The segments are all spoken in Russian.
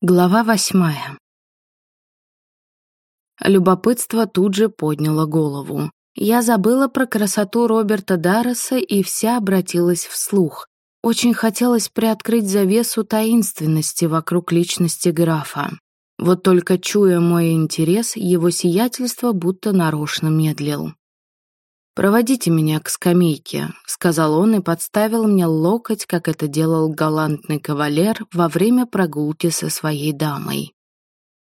Глава восьмая. Любопытство тут же подняло голову. Я забыла про красоту Роберта Дарреса и вся обратилась вслух. Очень хотелось приоткрыть завесу таинственности вокруг личности графа. Вот только чуя мой интерес, его сиятельство будто нарочно медлил. «Проводите меня к скамейке», — сказал он и подставил мне локоть, как это делал галантный кавалер во время прогулки со своей дамой.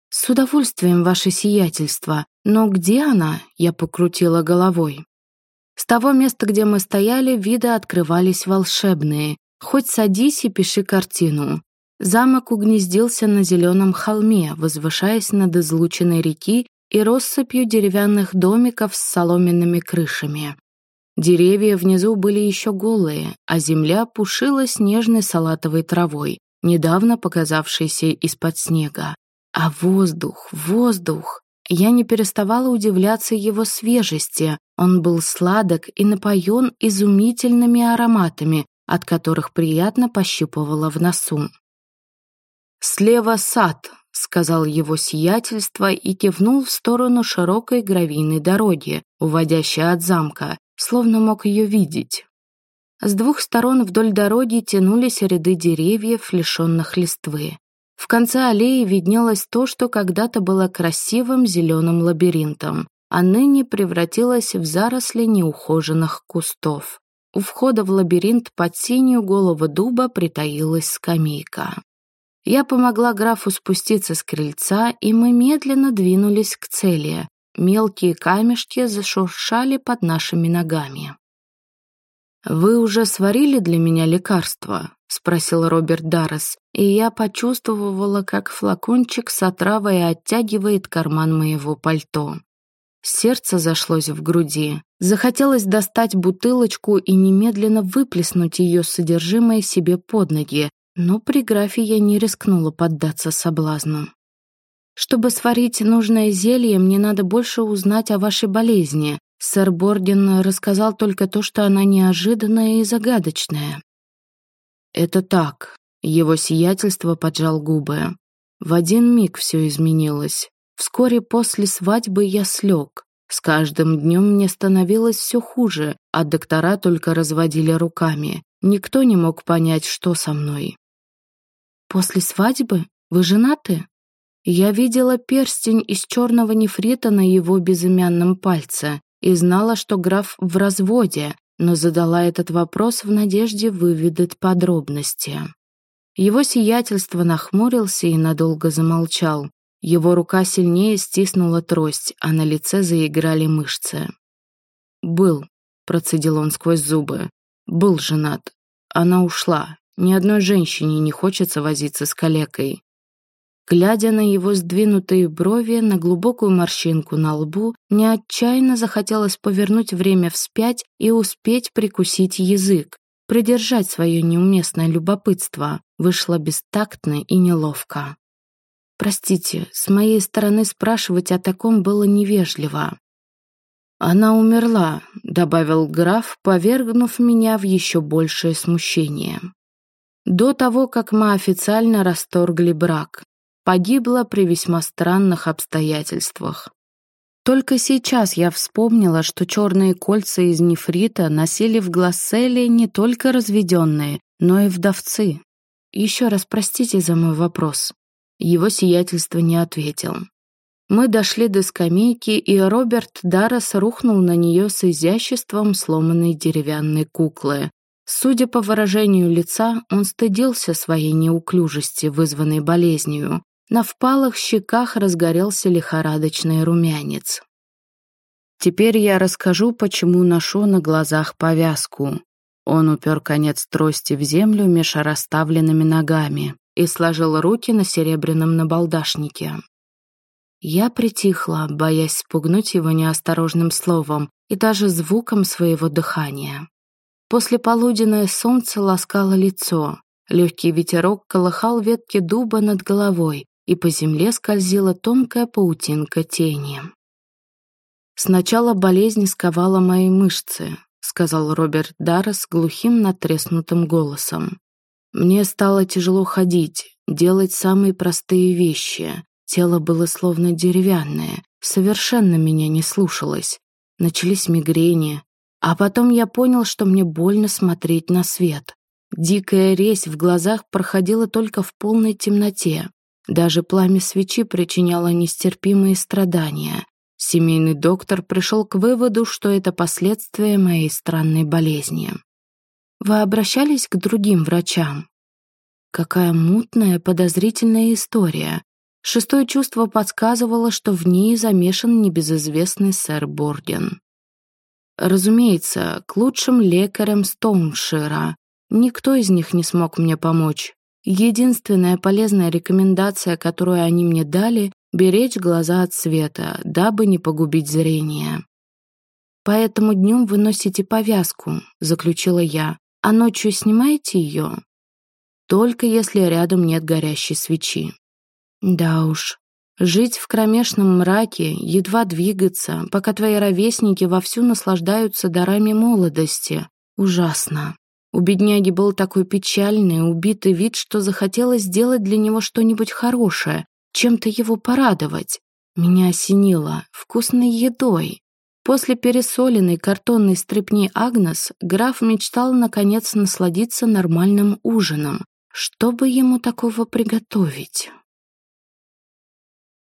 «С удовольствием, ваше сиятельство. Но где она?» — я покрутила головой. С того места, где мы стояли, виды открывались волшебные. Хоть садись и пиши картину. Замок угнездился на зеленом холме, возвышаясь над излученной реки и россыпью деревянных домиков с соломенными крышами. Деревья внизу были еще голые, а земля пушила снежной салатовой травой, недавно показавшейся из-под снега. А воздух, воздух! Я не переставала удивляться его свежести. Он был сладок и напоен изумительными ароматами, от которых приятно пощипывало в носу. «Слева сад», — сказал его сиятельство и кивнул в сторону широкой гравийной дороги, уводящей от замка, словно мог ее видеть. С двух сторон вдоль дороги тянулись ряды деревьев, лишенных листвы. В конце аллеи виднелось то, что когда-то было красивым зеленым лабиринтом, а ныне превратилось в заросли неухоженных кустов. У входа в лабиринт под синюю голову дуба притаилась скамейка. Я помогла графу спуститься с крыльца, и мы медленно двинулись к цели. Мелкие камешки зашуршали под нашими ногами. «Вы уже сварили для меня лекарство?» — спросил Роберт Даррес, и я почувствовала, как флакончик с отравой оттягивает карман моего пальто. Сердце зашлось в груди. Захотелось достать бутылочку и немедленно выплеснуть ее содержимое себе под ноги, но при графе я не рискнула поддаться соблазну. Чтобы сварить нужное зелье, мне надо больше узнать о вашей болезни. Сэр Борден рассказал только то, что она неожиданная и загадочная. Это так. Его сиятельство поджал губы. В один миг все изменилось. Вскоре после свадьбы я слег. С каждым днем мне становилось все хуже, а доктора только разводили руками. Никто не мог понять, что со мной. «После свадьбы? Вы женаты?» Я видела перстень из черного нефрита на его безымянном пальце и знала, что граф в разводе, но задала этот вопрос в надежде выведать подробности. Его сиятельство нахмурился и надолго замолчал. Его рука сильнее стиснула трость, а на лице заиграли мышцы. «Был», — процедил он сквозь зубы, — «был женат. Она ушла, ни одной женщине не хочется возиться с калекой. Глядя на его сдвинутые брови, на глубокую морщинку на лбу, мне отчаянно захотелось повернуть время вспять и успеть прикусить язык. Придержать свое неуместное любопытство вышло бестактно и неловко. Простите, с моей стороны спрашивать о таком было невежливо. «Она умерла», — добавил граф, повергнув меня в еще большее смущение до того, как мы официально расторгли брак. Погибла при весьма странных обстоятельствах. Только сейчас я вспомнила, что черные кольца из нефрита носили в Гласселе не только разведенные, но и вдовцы. Еще раз простите за мой вопрос. Его сиятельство не ответил. Мы дошли до скамейки, и Роберт Даррес рухнул на нее с изяществом сломанной деревянной куклы, Судя по выражению лица, он стыдился своей неуклюжести, вызванной болезнью. На впалых щеках разгорелся лихорадочный румянец. Теперь я расскажу, почему ношу на глазах повязку. Он упер конец трости в землю меж расставленными ногами и сложил руки на серебряном набалдашнике. Я притихла, боясь спугнуть его неосторожным словом и даже звуком своего дыхания. Послеполуденное солнце ласкало лицо, легкий ветерок колыхал ветки дуба над головой, и по земле скользила тонкая паутинка тени. «Сначала болезнь сковала мои мышцы», — сказал Роберт Даррес глухим натреснутым голосом. «Мне стало тяжело ходить, делать самые простые вещи. Тело было словно деревянное, совершенно меня не слушалось. Начались мигрени. А потом я понял, что мне больно смотреть на свет. Дикая резь в глазах проходила только в полной темноте. Даже пламя свечи причиняло нестерпимые страдания. Семейный доктор пришел к выводу, что это последствия моей странной болезни. Вы обращались к другим врачам? Какая мутная, подозрительная история. Шестое чувство подсказывало, что в ней замешан небезызвестный сэр Борден. Разумеется, к лучшим лекарям Стоуншира. Никто из них не смог мне помочь. Единственная полезная рекомендация, которую они мне дали — беречь глаза от света, дабы не погубить зрение. «Поэтому днем вы носите повязку», — заключила я, «а ночью снимаете ее?» «Только если рядом нет горящей свечи». Да уж, жить в кромешном мраке, едва двигаться, пока твои ровесники вовсю наслаждаются дарами молодости. Ужасно. У бедняги был такой печальный, убитый вид, что захотелось сделать для него что-нибудь хорошее, чем-то его порадовать. Меня осенило вкусной едой. После пересоленной картонной стрипни Агнес граф мечтал наконец насладиться нормальным ужином. Что бы ему такого приготовить?